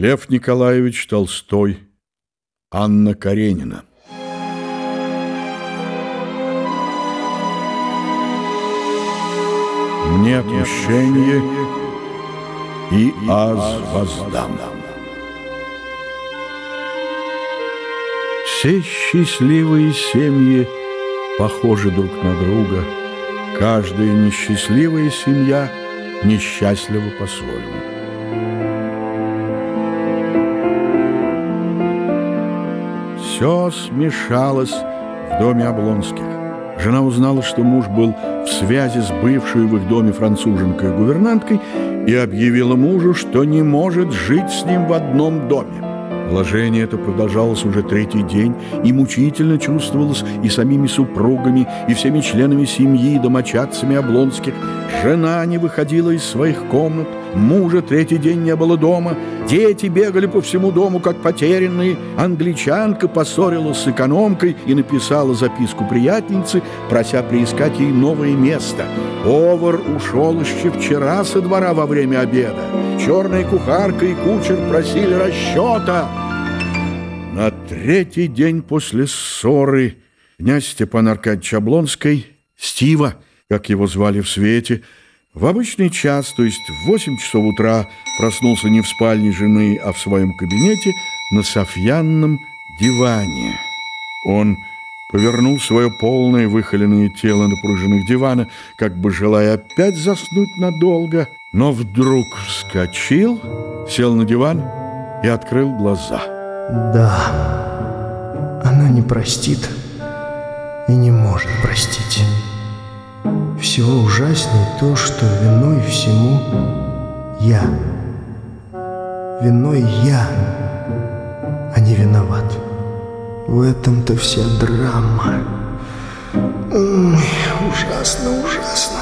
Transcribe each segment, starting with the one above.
Лев Николаевич Толстой, Анна Каренина. Мне отмщение и аз воздам. Все счастливые семьи похожи друг на друга. Каждая несчастливая семья несчастлива по-своему. Все смешалось в доме Облонских. Жена узнала, что муж был в связи с бывшей в их доме француженкой-гувернанткой и объявила мужу, что не может жить с ним в одном доме. Положение это продолжалось уже третий день и мучительно чувствовалось и самими супругами, и всеми членами семьи, домочадцами Облонских. Жена не выходила из своих комнат, мужа третий день не было дома, дети бегали по всему дому, как потерянные. Англичанка поссорилась с экономкой и написала записку приятельнице, прося приискать ей новое место. Повар ушел еще вчера со двора во время обеда. Черная кухарка и кучер просили расчета. На третий день после ссоры князь Степан Аркадьевич Облонской, Стива, как его звали в свете, в обычный час, то есть в 8 часов утра, проснулся не в спальне жены, а в своем кабинете на софьянном диване. Он повернул свое полное выхоленное тело на пружинах дивана, как бы желая опять заснуть надолго, но вдруг вскочил, сел на диван и открыл глаза. Да, она не простит и не может простить. Всего ужаснее то, что виной всему я. Виной я, а не виноват. В этом-то вся драма. Ой, ужасно, ужасно.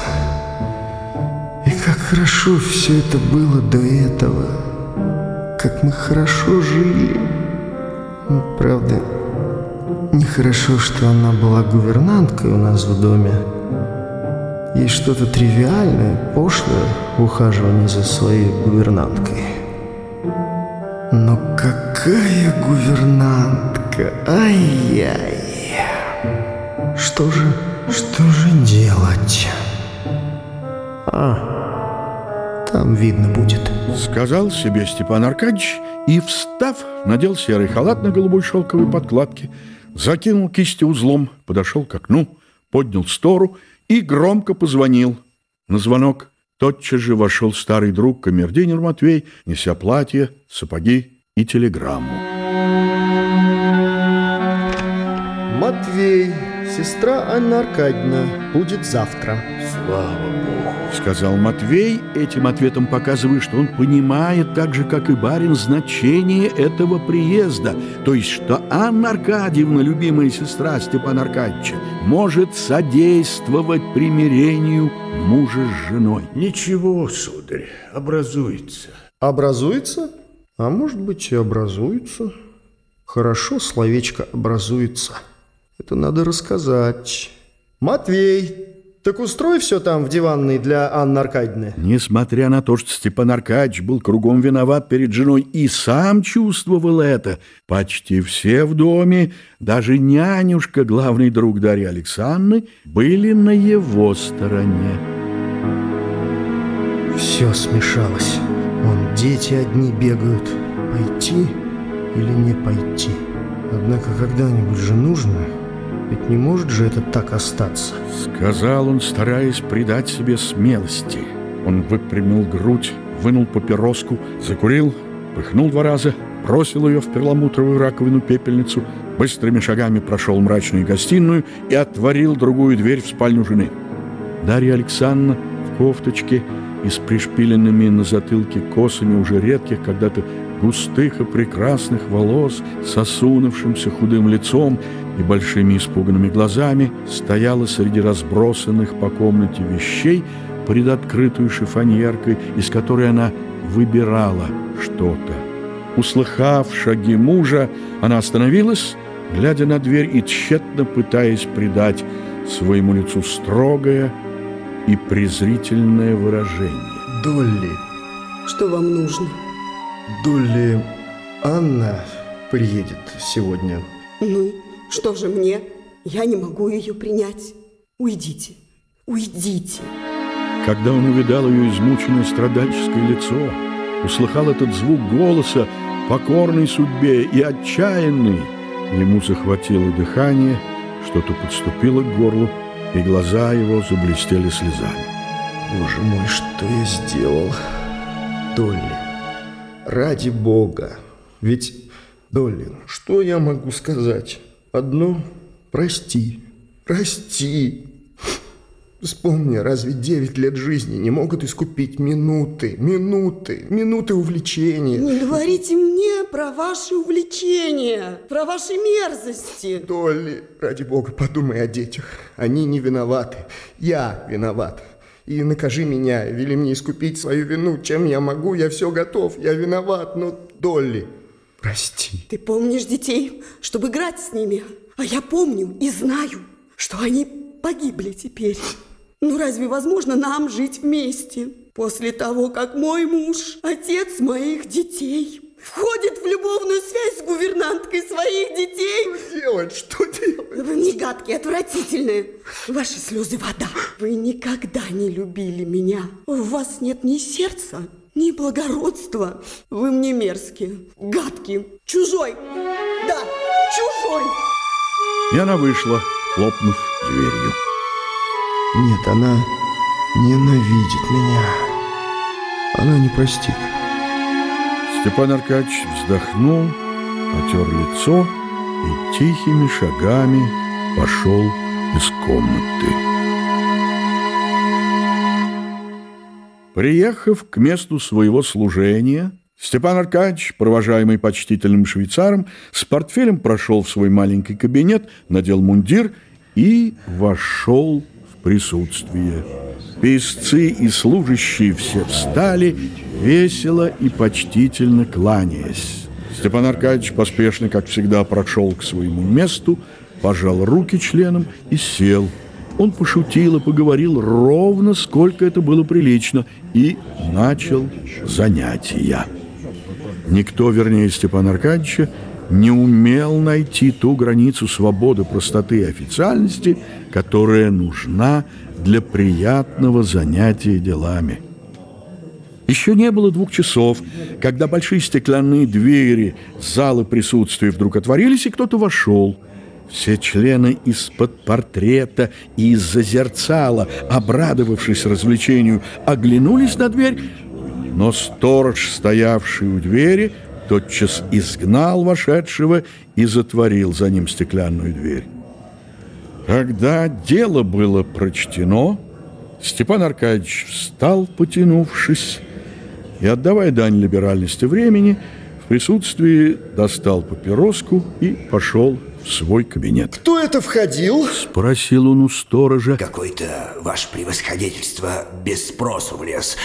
И как хорошо все это было до этого. Как мы хорошо жили. Правда, нехорошо, что она была гувернанткой у нас в доме. Есть что-то тривиальное, пошлое в ухаживании за своей гувернанткой. Но какая гувернантка! Ай-яй! Что же, что же делать? А, там видно будет. Сказал себе Степан Аркадьевич и, встав, надел серый халат на голубой шелковой подкладке, закинул кисти узлом, подошел к окну, поднял стору и громко позвонил. На звонок тотчас же вошел старый друг камердинер Матвей, неся платье, сапоги и телеграмму. Матвей, сестра Анна Аркадьевна, будет завтра. Слава Богу, сказал Матвей, этим ответом показывая, что он понимает так же, как и барин, значение этого приезда, то есть, что Анна Аркадьевна, любимая сестра Степана Аркадьевича, может содействовать примирению мужа с женой. Ничего, сударь, образуется. Образуется? А может быть и образуется. Хорошо словечко образуется. Это надо рассказать. Матвей, так устрой все там в диванной для Анны Аркадьевны. Несмотря на то, что Степан Аркадьевич был кругом виноват перед женой и сам чувствовал это, почти все в доме, даже нянюшка, главный друг Дарьи Александры, были на его стороне. Все смешалось. Вон дети одни бегают. Пойти или не пойти? Однако когда-нибудь же нужно... Ведь не может же это так остаться. Сказал он, стараясь придать себе смелости. Он выпрямил грудь, вынул папироску, закурил, пыхнул два раза, бросил ее в перламутровую раковину пепельницу, быстрыми шагами прошел мрачную гостиную и отворил другую дверь в спальню жены. Дарья Александровна в кофточке и с пришпиленными на затылке косами уже редких когда-то густых и прекрасных волос, с осунувшимся худым лицом и большими испуганными глазами, стояла среди разбросанных по комнате вещей пред открытую шифоньеркой, из которой она выбирала что-то. Услыхав шаги мужа, она остановилась, глядя на дверь и тщетно пытаясь придать своему лицу строгое и презрительное выражение. Долли, Что вам нужно? Долли, Анна приедет сегодня. Ну, что же мне? Я не могу ее принять. Уйдите, уйдите. Когда он увидал ее измученное страдальческое лицо, услыхал этот звук голоса, покорной судьбе и отчаянный, ему захватило дыхание, что-то подступило к горлу, и глаза его заблестели слезами. Боже мой, что я сделал? Долли, ради Бога. Ведь, Долли, что я могу сказать? Одно – прости, прости. Вспомни, разве девять лет жизни не могут искупить минуты, минуты, минуты увлечения? Не говорите мне про ваши увлечения, про ваши мерзости. Долли, ради бога, подумай о детях. Они не виноваты. Я виноват. И накажи меня, вели мне искупить свою вину. Чем я могу, я все готов. Я виноват, но, Долли, прости. Ты помнишь детей, чтобы играть с ними? А я помню и знаю, что они погибли теперь. Ну разве возможно нам жить вместе? После того, как мой муж, отец моих детей, входит в любовную связь с гувернанткой своих детей. Что делать? Что делать? Вы не гадкие, отвратительные. Ваши слезы вода. Вы никогда не любили меня. У вас нет ни сердца, ни благородства. Вы мне мерзкие, гадкие, чужой. Да, чужой. И она вышла, хлопнув дверью. Нет, она ненавидит меня. Она не простит. Степан Аркадьевич вздохнул, отер лицо и тихими шагами пошел из комнаты. Приехав к месту своего служения, Степан Аркадьевич, провожаемый почтительным швейцаром, с портфелем прошел в свой маленький кабинет, надел мундир и вошел в присутствие. Песцы и служащие все встали, весело и почтительно кланяясь. Степан Аркадьевич поспешно, как всегда, прошел к своему месту, пожал руки членам и сел. Он пошутил и поговорил ровно, сколько это было прилично, и начал занятия. Никто, вернее Степана Аркадьевича, не умел найти ту границу свободы, простоты и официальности, которая нужна для приятного занятия делами. Еще не было двух часов, когда большие стеклянные двери зала присутствия вдруг отворились, и кто-то вошел. Все члены из-под портрета и из-за зерцала, обрадовавшись развлечению, оглянулись на дверь, но сторож, стоявший у двери, тотчас изгнал вошедшего и затворил за ним стеклянную дверь. Когда дело было прочтено, Степан Аркадьевич встал, потянувшись, и, отдавая дань либеральности времени, в присутствии достал папироску и пошел в свой кабинет. Кто это входил? Спросил он у сторожа. Какой-то ваше превосходительство без спросу влез.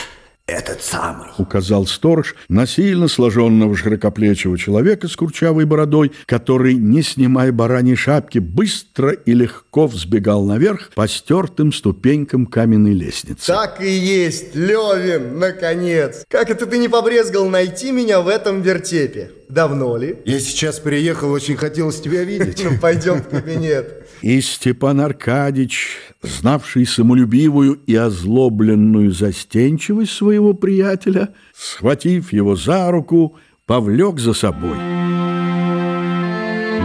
Этот самый. Указал сторож на сильно сложенного широкоплечего человека с курчавой бородой, который, не снимая бараньей шапки, быстро и легко взбегал наверх по стертым ступенькам каменной лестницы. Так и есть, Левин, наконец. Как это ты не побрезгал найти меня в этом вертепе? Давно ли? Я сейчас приехал, очень хотелось тебя видеть. Ну, пойдем в кабинет. И Степан Аркадьич, знавший самолюбивую и озлобленную застенчивость своего приятеля, схватив его за руку, повлек за собой.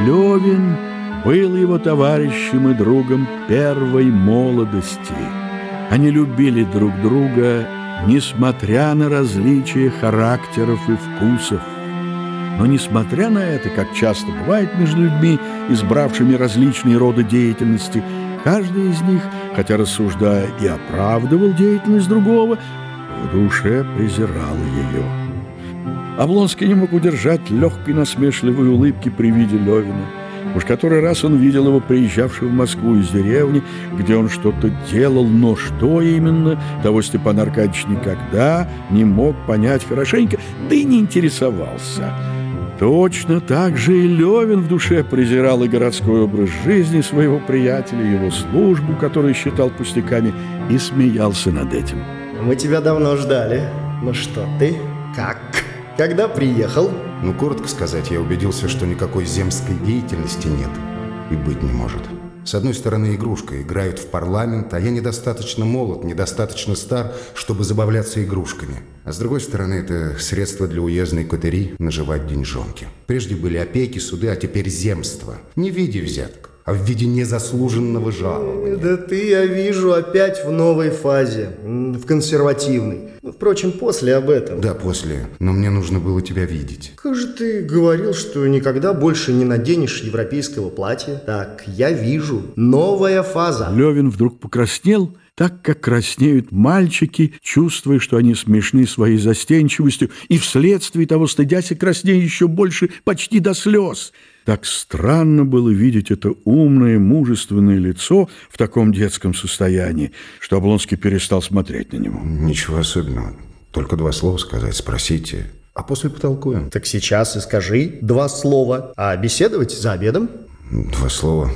Левин был его товарищем и другом первой молодости. Они любили друг друга, несмотря на различия характеров и вкусов. Но несмотря на это, как часто бывает между людьми, избравшими различные роды деятельности, каждый из них, хотя рассуждая и оправдывал деятельность другого, в душе презирал ее. Облонский не мог удержать легкой насмешливой улыбки при виде Левина. Уж который раз он видел его приезжавшего в Москву из деревни, где он что-то делал, но что именно, того Степан Аркадьевич никогда не мог понять хорошенько, да и не интересовался. Точно так же и Левин в душе презирал и городской образ жизни своего приятеля, его службу, которую считал пустяками, и смеялся над этим. Мы тебя давно ждали. Ну что ты? Как? когда приехал? Ну, коротко сказать, я убедился, что никакой земской деятельности нет и быть не может. С одной стороны, игрушка. Играют в парламент, а я недостаточно молод, недостаточно стар, чтобы забавляться игрушками. А с другой стороны, это средство для уездной котери наживать деньжонки. Прежде были опеки, суды, а теперь земство. Не в виде взяток, в виде незаслуженного жалования. Да ты, я вижу, опять в новой фазе, в консервативной. Ну, Впрочем, после об этом. Да, после. Но мне нужно было тебя видеть. Как же ты говорил, что никогда больше не наденешь европейского платья? Так, я вижу. Новая фаза. Левин вдруг покраснел, так как краснеют мальчики, чувствуя, что они смешны своей застенчивостью, и вследствие того стыдясь и краснея еще больше, почти до слез. Так странно было видеть это умное, мужественное лицо в таком детском состоянии, что Облонский перестал смотреть на него. Ничего особенного. Только два слова сказать, спросите. А после потолкуем. Так сейчас и скажи два слова. А беседовать за обедом? Два слова.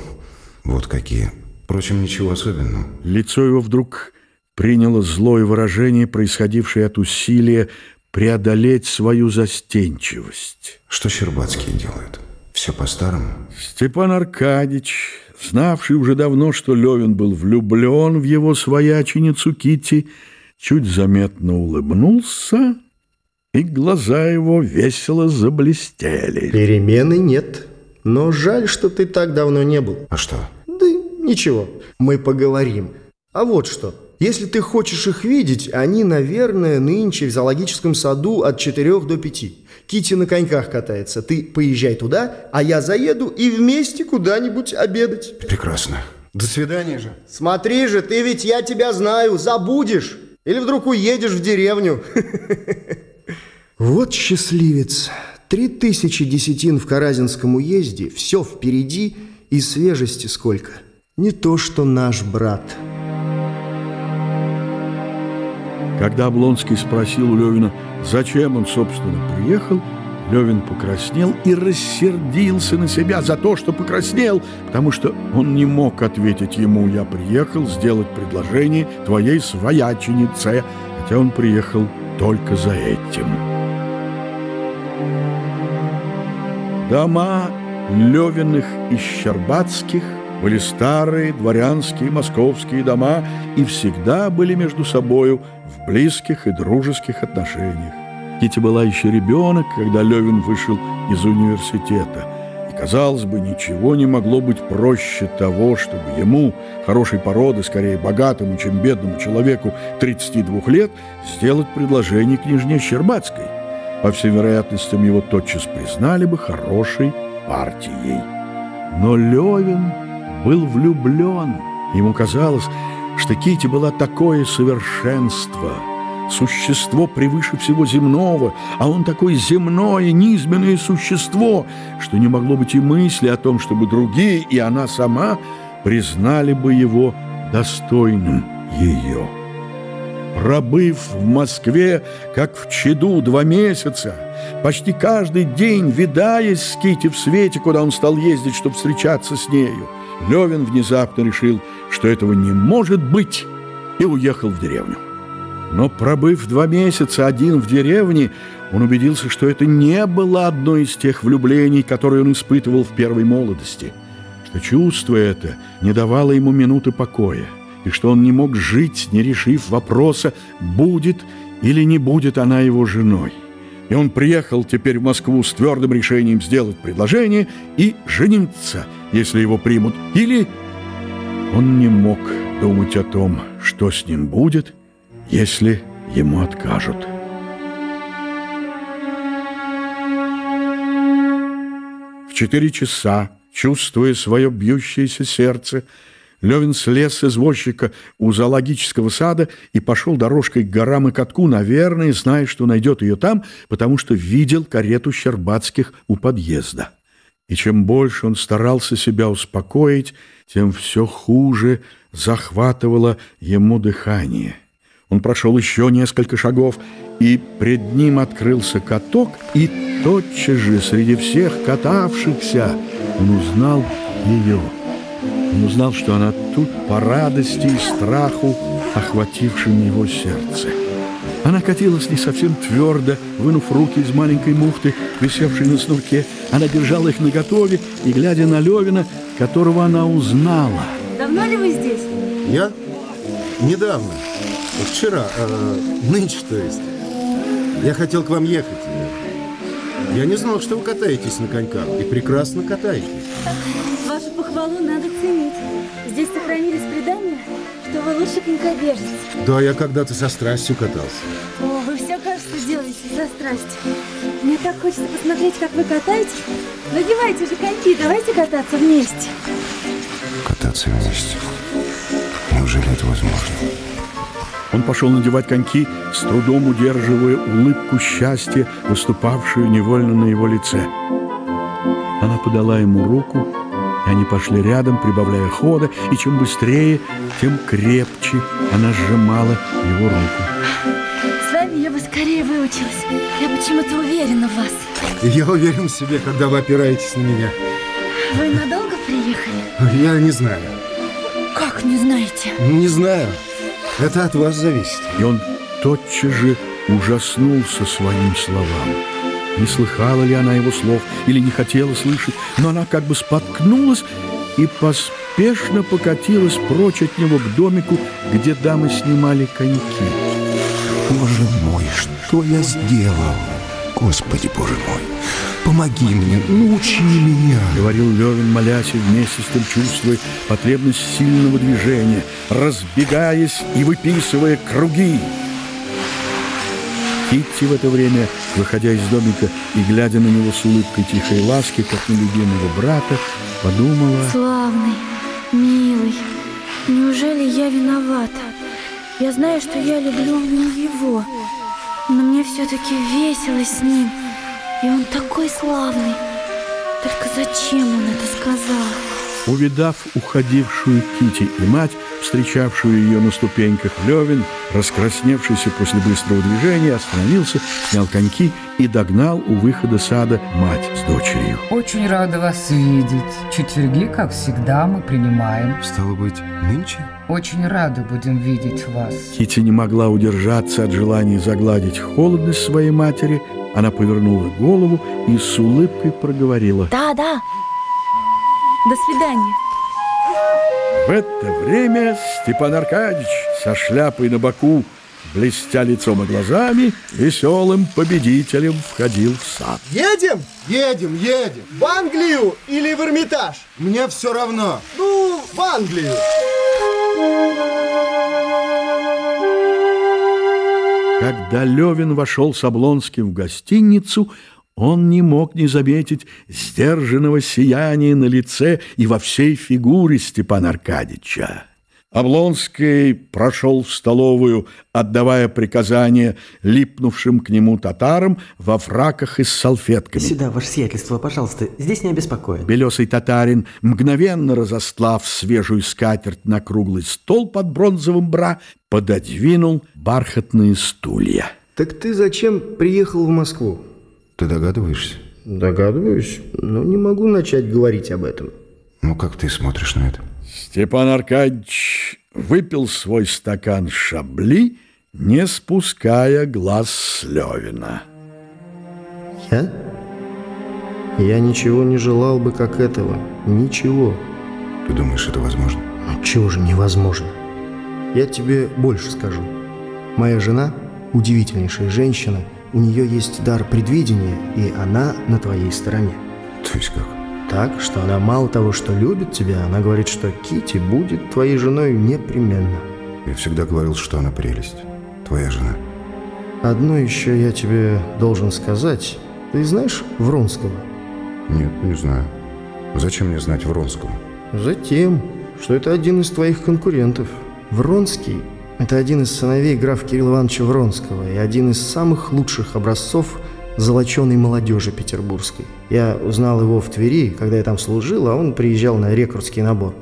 Вот какие. Впрочем, ничего особенного. Лицо его вдруг приняло злое выражение, происходившее от усилия преодолеть свою застенчивость. Что Щербацкие делают? Все по-старому? Степан Аркадьевич, знавший уже давно, что Левин был влюблен в его свояченицу Кити, чуть заметно улыбнулся, и глаза его весело заблестели. Перемены нет. Но жаль, что ты так давно не был. А что? Да ничего, мы поговорим. А вот что. Если ты хочешь их видеть, они, наверное, нынче в зоологическом саду от 4 до 5. Кити на коньках катается. Ты поезжай туда, а я заеду и вместе куда-нибудь обедать. Прекрасно. До свидания же. Смотри же, ты ведь я тебя знаю, забудешь. Или вдруг уедешь в деревню. Вот счастливец. Три тысячи десятин в Каразинском уезде, все впереди и свежести сколько. Не то, что наш брат. Когда Облонский спросил у Левина, зачем он, собственно, приехал, Левин покраснел и рассердился на себя за то, что покраснел, потому что он не мог ответить ему «Я приехал сделать предложение твоей свояченице», хотя он приехал только за этим. Дома Левиных и Щербацких были старые дворянские московские дома и всегда были между собою в близких и дружеских отношениях. Кити была еще ребенок, когда Левин вышел из университета. И, казалось бы, ничего не могло быть проще того, чтобы ему, хорошей породы, скорее богатому, чем бедному человеку 32 лет, сделать предложение княжне Щербацкой. По всем вероятностям, его тотчас признали бы хорошей партией. Но Левин был влюблен. Ему казалось, что Кити была такое совершенство, существо превыше всего земного, а он такое земное, низменное существо, что не могло быть и мысли о том, чтобы другие и она сама признали бы его достойным ее. Пробыв в Москве, как в чаду, два месяца, почти каждый день, видаясь с Кити в свете, куда он стал ездить, чтобы встречаться с нею, Левин внезапно решил, что этого не может быть, и уехал в деревню. Но пробыв два месяца один в деревне, он убедился, что это не было одно из тех влюблений, которые он испытывал в первой молодости, что чувство это не давало ему минуты покоя, и что он не мог жить, не решив вопроса, будет или не будет она его женой. И он приехал теперь в Москву с твердым решением сделать предложение и жениться, если его примут, или он не мог думать о том, что с ним будет, если ему откажут. В четыре часа, чувствуя свое бьющееся сердце, Левин слез с извозчика у зоологического сада и пошел дорожкой к горам и катку, наверное, зная, что найдет ее там, потому что видел карету Щербацких у подъезда. И чем больше он старался себя успокоить, тем все хуже захватывало ему дыхание. Он прошел еще несколько шагов, и пред ним открылся каток, и тотчас же среди всех катавшихся он узнал ее. Он узнал, что она тут по радости и страху, охватившим его сердце. Она катилась не совсем твердо, вынув руки из маленькой муфты, висевшей на снурке. Она держала их наготове и, глядя на Левина, которого она узнала. Давно ли вы здесь? Я? Недавно. Вчера. Э, нынче, то есть. Я хотел к вам ехать. Я не знал, что вы катаетесь на коньках. И прекрасно катаетесь. Вашу похвалу надо ценить. Здесь сохранились предания, что вы лучший конькобежец. Да, я когда-то со страстью катался. О, вы все, кажется, делаете за страсть. Мне так хочется посмотреть, как вы катаетесь. Надевайте же коньки, давайте кататься вместе. Кататься вместе. Неужели это возможно? Он пошел надевать коньки, с трудом удерживая улыбку счастья, выступавшую невольно на его лице. Она подала ему руку, и они пошли рядом, прибавляя хода, и чем быстрее, тем крепче она сжимала его руку. С вами я бы скорее выучилась. Я почему-то уверена в вас. Я уверен в себе, когда вы опираетесь на меня. Вы надолго приехали? Я не знаю. Как не знаете? Не знаю. Это от вас зависит. И он тотчас же ужаснулся своим словам. Не слыхала ли она его слов или не хотела слышать, но она как бы споткнулась и поспешно покатилась прочь от него к домику, где дамы снимали коньки. Боже мой, что я сделал? Господи, боже мой, помоги мне, научи меня. Говорил Левин, молясь и вместе с тем чувствуя потребность сильного движения, разбегаясь и выписывая круги. Китти в это время, выходя из домика и глядя на него с улыбкой тихой ласки, как на любимого брата, подумала... Славный, милый, неужели я виновата? Я знаю, что я люблю не его, но мне все-таки весело с ним, и он такой славный. Только зачем он это сказал? Увидав уходившую Кити и мать, встречавшую ее на ступеньках, Левин, раскрасневшийся после быстрого движения, остановился, снял коньки и догнал у выхода сада мать с дочерью. Очень рада вас видеть. Четверги, как всегда, мы принимаем. Стало быть, нынче? Очень рады будем видеть вас. Кити не могла удержаться от желания загладить холодность своей матери. Она повернула голову и с улыбкой проговорила. Да, да. До свидания. В это время Степан Аркадьевич со шляпой на боку, блестя лицом и глазами, веселым победителем входил в сад. Едем? Едем, едем. В Англию или в Эрмитаж? Мне все равно. Ну, в Англию. Когда Левин вошел с Облонским в гостиницу, он не мог не заметить сдержанного сияния на лице и во всей фигуре Степана Аркадьевича. Облонский прошел в столовую, отдавая приказания липнувшим к нему татарам во фраках и с салфетками. Сюда, ваше сиятельство, пожалуйста. Здесь не обеспокоит. Белесый татарин, мгновенно разостлав свежую скатерть на круглый стол под бронзовым бра, пододвинул бархатные стулья. Так ты зачем приехал в Москву? Ты догадываешься? Догадываюсь, но не могу начать говорить об этом. Ну, как ты смотришь на это? Степан Аркадьевич выпил свой стакан шабли, не спуская глаз с Левина. Я? Я ничего не желал бы, как этого. Ничего. Ты думаешь, это возможно? Ну, чего же невозможно? Я тебе больше скажу. Моя жена – удивительнейшая женщина. У нее есть дар предвидения, и она на твоей стороне. То есть как? Так, что она мало того, что любит тебя, она говорит, что Кити будет твоей женой непременно. Я всегда говорил, что она прелесть. Твоя жена. Одно еще я тебе должен сказать. Ты знаешь Вронского? Нет, не знаю. Зачем мне знать Вронского? Затем, что это один из твоих конкурентов. Вронский – это один из сыновей графа Кирилла Ивановича Вронского и один из самых лучших образцов золоченой молодежи петербургской. Я узнал его в Твери, когда я там служил, а он приезжал на рекрутский набор.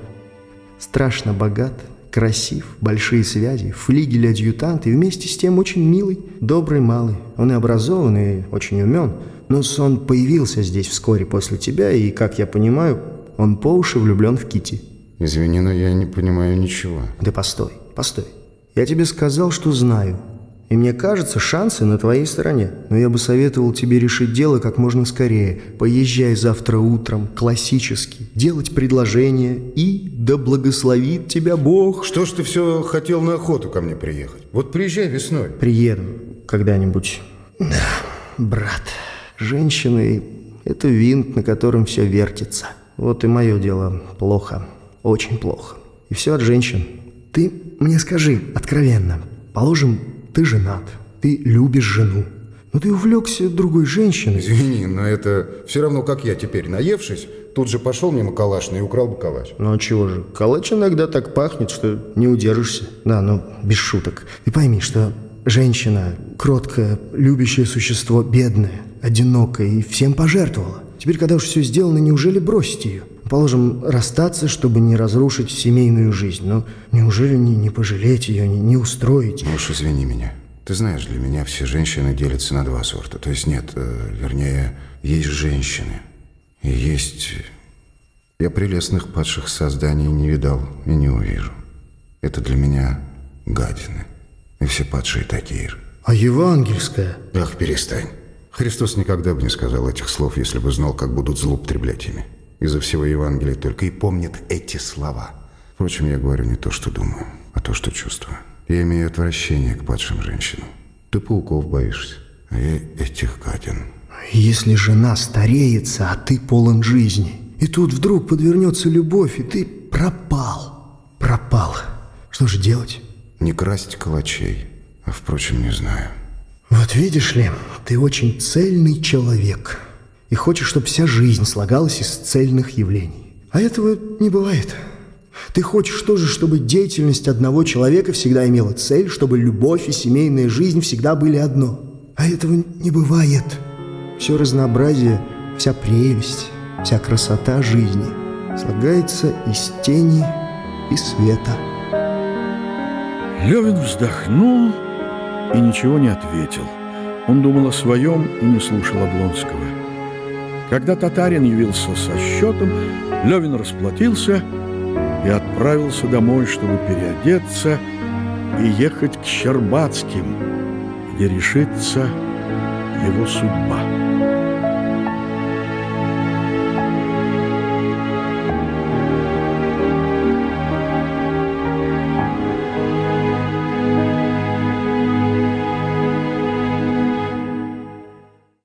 Страшно богат, красив, большие связи, флигель-адъютант и вместе с тем очень милый, добрый малый. Он и образованный, и очень умен. Но он появился здесь вскоре после тебя, и, как я понимаю, он по уши влюблен в Кити. Извини, но я не понимаю ничего. Да постой, постой. Я тебе сказал, что знаю. И мне кажется, шансы на твоей стороне. Но я бы советовал тебе решить дело как можно скорее. Поезжай завтра утром, классически, делать предложение и да благословит тебя Бог. Что ж ты все хотел на охоту ко мне приехать? Вот приезжай весной. Приеду когда-нибудь. Да, брат, женщины – это винт, на котором все вертится. Вот и мое дело плохо, очень плохо. И все от женщин. Ты мне скажи откровенно, положим, ты женат, ты любишь жену, но ты увлекся другой женщиной. Извини, но это все равно, как я теперь, наевшись, тут же пошел мимо калашной и украл бы калач. Ну а чего же, калач иногда так пахнет, что не удержишься. Да, ну без шуток. Ты пойми, что женщина, кроткое, любящее существо, бедное, одинокое и всем пожертвовала. Теперь, когда уж все сделано, неужели бросить ее? Положим, расстаться, чтобы не разрушить семейную жизнь. Но неужели не, не пожалеть ее, не, не устроить? Ну уж извини меня. Ты знаешь, для меня все женщины делятся на два сорта. То есть нет, э, вернее, есть женщины. И есть... Я прелестных падших созданий не видал и не увижу. Это для меня гадины. И все падшие такие же. А евангельская? Ах, перестань. Христос никогда бы не сказал этих слов, если бы знал, как будут злоупотреблять ими. Из-за всего Евангелия только и помнит эти слова. Впрочем, я говорю не то, что думаю, а то, что чувствую. Я имею отвращение к падшим женщинам. Ты пауков боишься, а я этих гадин. Если жена стареется, а ты полон жизни, и тут вдруг подвернется любовь, и ты пропал. Пропал. Что же делать? Не красть калачей, а, впрочем, не знаю. Вот видишь ли, ты очень цельный человек и хочешь, чтобы вся жизнь слагалась из цельных явлений. А этого не бывает. Ты хочешь тоже, чтобы деятельность одного человека всегда имела цель, чтобы любовь и семейная жизнь всегда были одно. А этого не бывает. Все разнообразие, вся прелесть, вся красота жизни слагается из тени и света. Левин вздохнул и ничего не ответил. Он думал о своем и не слушал Облонского. Когда татарин явился со счетом, Левин расплатился и отправился домой, чтобы переодеться и ехать к Щербацким, где решится его судьба.